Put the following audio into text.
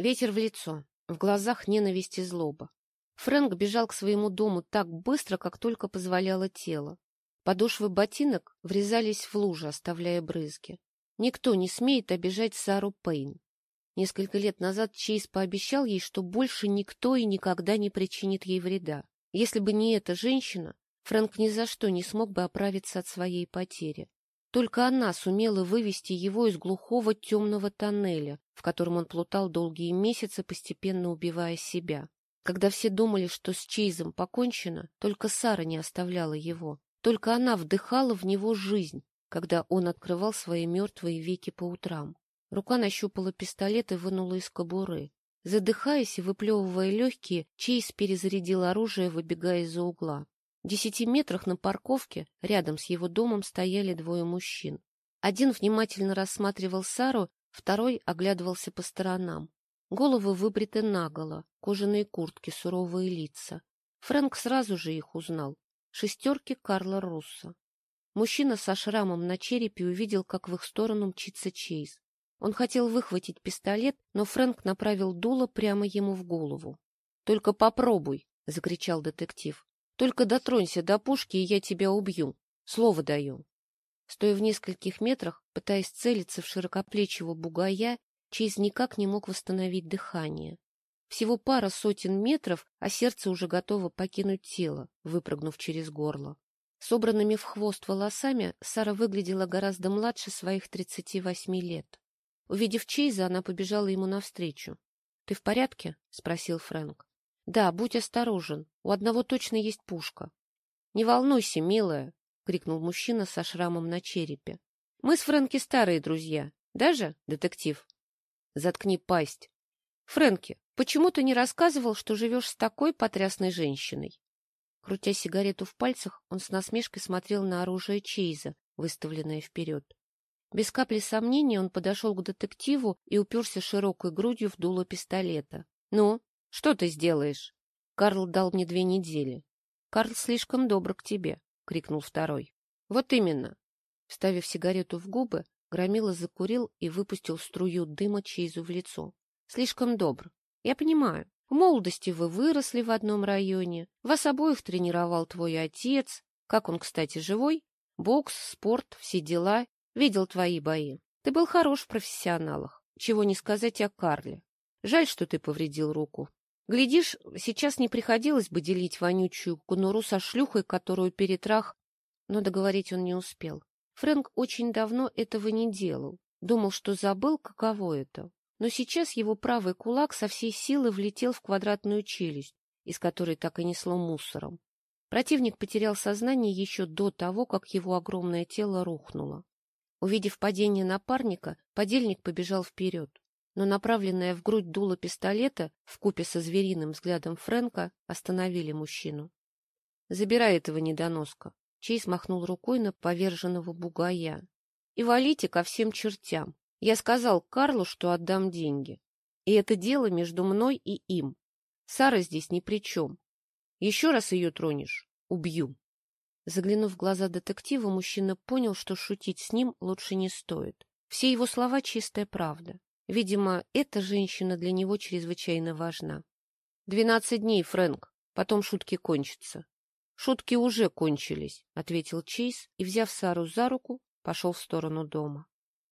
Ветер в лицо, в глазах ненависть и злоба. Фрэнк бежал к своему дому так быстро, как только позволяло тело. Подошвы ботинок врезались в лужи, оставляя брызги. Никто не смеет обижать Сару Пейн. Несколько лет назад Чейз пообещал ей, что больше никто и никогда не причинит ей вреда. Если бы не эта женщина, Фрэнк ни за что не смог бы оправиться от своей потери. Только она сумела вывести его из глухого темного тоннеля, в котором он плутал долгие месяцы, постепенно убивая себя. Когда все думали, что с Чейзом покончено, только Сара не оставляла его. Только она вдыхала в него жизнь, когда он открывал свои мертвые веки по утрам. Рука нащупала пистолет и вынула из кобуры. Задыхаясь и выплевывая легкие, Чейз перезарядил оружие, выбегая из-за угла. В десяти метрах на парковке рядом с его домом стояли двое мужчин. Один внимательно рассматривал Сару, второй оглядывался по сторонам. Головы выбриты наголо, кожаные куртки, суровые лица. Фрэнк сразу же их узнал. Шестерки Карла Русса. Мужчина со шрамом на черепе увидел, как в их сторону мчится Чейз. Он хотел выхватить пистолет, но Фрэнк направил дуло прямо ему в голову. — Только попробуй! — закричал детектив. Только дотронься до пушки, и я тебя убью. Слово даю. Стоя в нескольких метрах, пытаясь целиться в широкоплечего бугая, Чейз никак не мог восстановить дыхание. Всего пара сотен метров, а сердце уже готово покинуть тело, выпрыгнув через горло. Собранными в хвост волосами Сара выглядела гораздо младше своих тридцати восьми лет. Увидев Чейза, она побежала ему навстречу. — Ты в порядке? — спросил Фрэнк. — Да, будь осторожен. У одного точно есть пушка. — Не волнуйся, милая, — крикнул мужчина со шрамом на черепе. — Мы с Фрэнки старые друзья. Даже, детектив? — Заткни пасть. — Фрэнки, почему ты не рассказывал, что живешь с такой потрясной женщиной? Крутя сигарету в пальцах, он с насмешкой смотрел на оружие Чейза, выставленное вперед. Без капли сомнения он подошел к детективу и уперся широкой грудью в дуло пистолета. — Ну, что ты сделаешь? Карл дал мне две недели. — Карл слишком добр к тебе, — крикнул второй. — Вот именно. Вставив сигарету в губы, Громила закурил и выпустил струю дыма Чейзу в лицо. — Слишком добр. Я понимаю. В молодости вы выросли в одном районе. Вас обоих тренировал твой отец. Как он, кстати, живой? Бокс, спорт, все дела. Видел твои бои. Ты был хорош в профессионалах. Чего не сказать о Карле. Жаль, что ты повредил руку. Глядишь, сейчас не приходилось бы делить вонючую кунуру со шлюхой, которую перетрах... Но договорить он не успел. Фрэнк очень давно этого не делал. Думал, что забыл, каково это. Но сейчас его правый кулак со всей силы влетел в квадратную челюсть, из которой так и несло мусором. Противник потерял сознание еще до того, как его огромное тело рухнуло. Увидев падение напарника, подельник побежал вперед но направленная в грудь дуло пистолета вкупе со звериным взглядом Фрэнка остановили мужчину. — Забирай этого недоноска. Чейз махнул рукой на поверженного бугая. — И валите ко всем чертям. Я сказал Карлу, что отдам деньги. И это дело между мной и им. Сара здесь ни при чем. Еще раз ее тронешь — убью. Заглянув в глаза детектива, мужчина понял, что шутить с ним лучше не стоит. Все его слова — чистая правда. Видимо, эта женщина для него чрезвычайно важна. «Двенадцать дней, Фрэнк, потом шутки кончатся». «Шутки уже кончились», — ответил Чейз и, взяв Сару за руку, пошел в сторону дома.